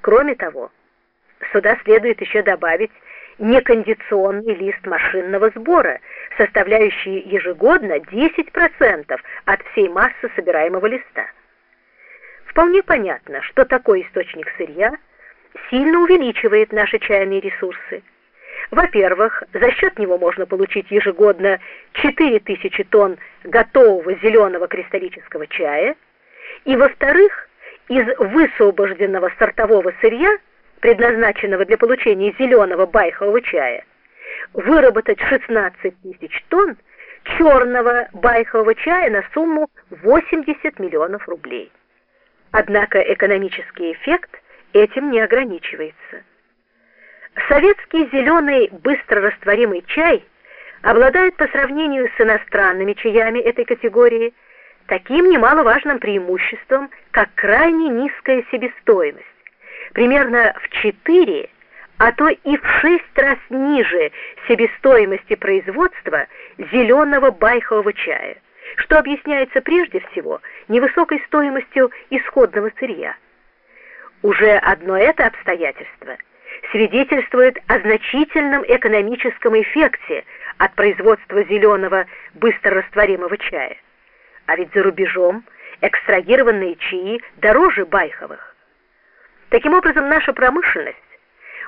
Кроме того, сюда следует еще добавить некондиционный лист машинного сбора, составляющий ежегодно 10% от всей массы собираемого листа. Вполне понятно, что такой источник сырья сильно увеличивает наши чайные ресурсы. Во-первых, за счет него можно получить ежегодно 4000 тонн готового зеленого кристаллического чая, и во-вторых, из высвобожденного сортового сырья, предназначенного для получения зеленого байхового чая, выработать 16 тысяч тонн черного байхового чая на сумму 80 миллионов рублей. Однако экономический эффект этим не ограничивается. Советский зеленый быстрорастворимый чай обладает по сравнению с иностранными чаями этой категории таким немаловажным преимуществом, как крайне низкая себестоимость, примерно в 4, а то и в 6 раз ниже себестоимости производства зеленого байхового чая, что объясняется прежде всего невысокой стоимостью исходного сырья. Уже одно это обстоятельство – свидетельствует о значительном экономическом эффекте от производства зеленого быстрорастворимого чая. А ведь за рубежом экстрагированные чаи дороже байховых. Таким образом, наша промышленность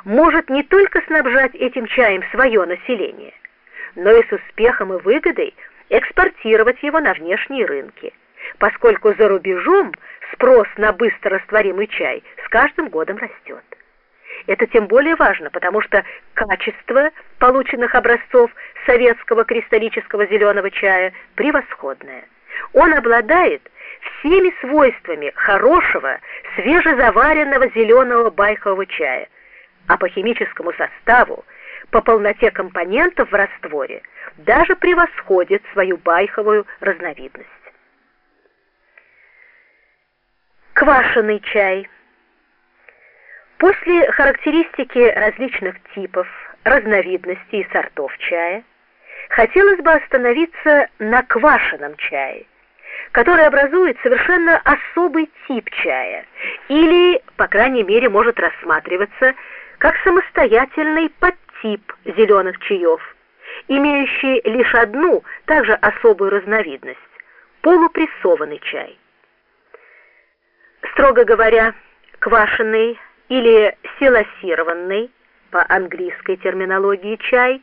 может не только снабжать этим чаем свое население, но и с успехом и выгодой экспортировать его на внешние рынки, поскольку за рубежом спрос на быстрорастворимый чай с каждым годом растет. Это тем более важно, потому что качество полученных образцов советского кристаллического зеленого чая превосходное. Он обладает всеми свойствами хорошего, свежезаваренного зеленого байхового чая, а по химическому составу, по полноте компонентов в растворе даже превосходит свою байховую разновидность. Квашеный чай – После характеристики различных типов, разновидностей и сортов чая, хотелось бы остановиться на квашеном чае, который образует совершенно особый тип чая или, по крайней мере, может рассматриваться как самостоятельный подтип зеленых чаев, имеющий лишь одну, также особую разновидность – полупрессованный чай. Строго говоря, квашеный – или силосированный, по английской терминологии чай,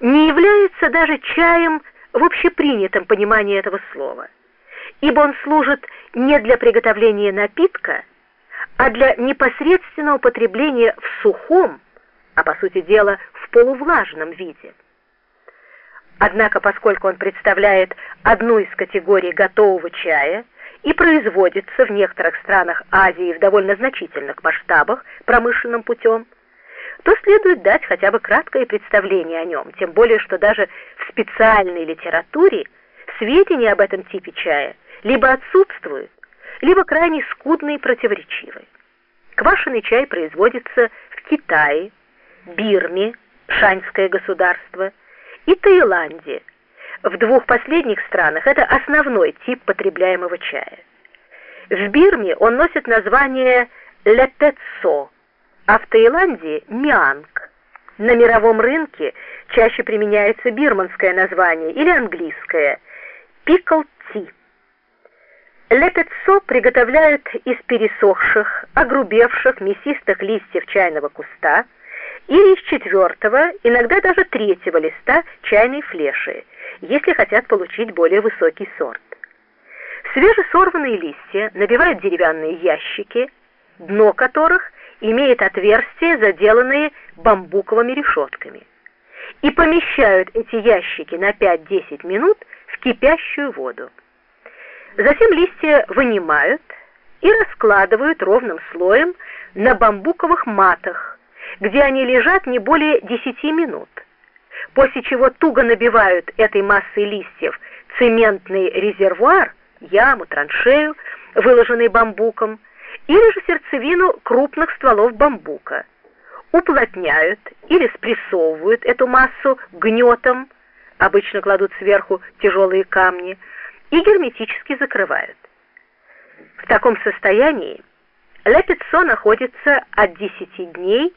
не является даже чаем в общепринятом понимании этого слова, ибо он служит не для приготовления напитка, а для непосредственного употребления в сухом, а по сути дела в полувлажном виде. Однако, поскольку он представляет одну из категорий готового чая, и производится в некоторых странах Азии в довольно значительных масштабах промышленным путем, то следует дать хотя бы краткое представление о нем, тем более что даже в специальной литературе сведения об этом типе чая либо отсутствуют, либо крайне скудны и противоречивы. Квашеный чай производится в Китае, Бирме, Шаньское государство и Таиланде, в двух последних странах это основной тип потребляемого чая. В Бирме он носит название летецо, а в Таиланде – мианг. На мировом рынке чаще применяется бирманское название или английское – пикл ти. Лепецо приготовляют из пересохших, огрубевших, мясистых листьев чайного куста или из четвертого, иногда даже третьего листа чайной флеши – если хотят получить более высокий сорт. Свежесорванные листья набивают деревянные ящики, дно которых имеет отверстия, заделанные бамбуковыми решетками, и помещают эти ящики на 5-10 минут в кипящую воду. Затем листья вынимают и раскладывают ровным слоем на бамбуковых матах, где они лежат не более 10 минут после чего туго набивают этой массой листьев цементный резервуар, яму, траншею, выложенный бамбуком, или же сердцевину крупных стволов бамбука. Уплотняют или спрессовывают эту массу гнетом, обычно кладут сверху тяжелые камни, и герметически закрывают. В таком состоянии Ля Пиццо находится от 10 дней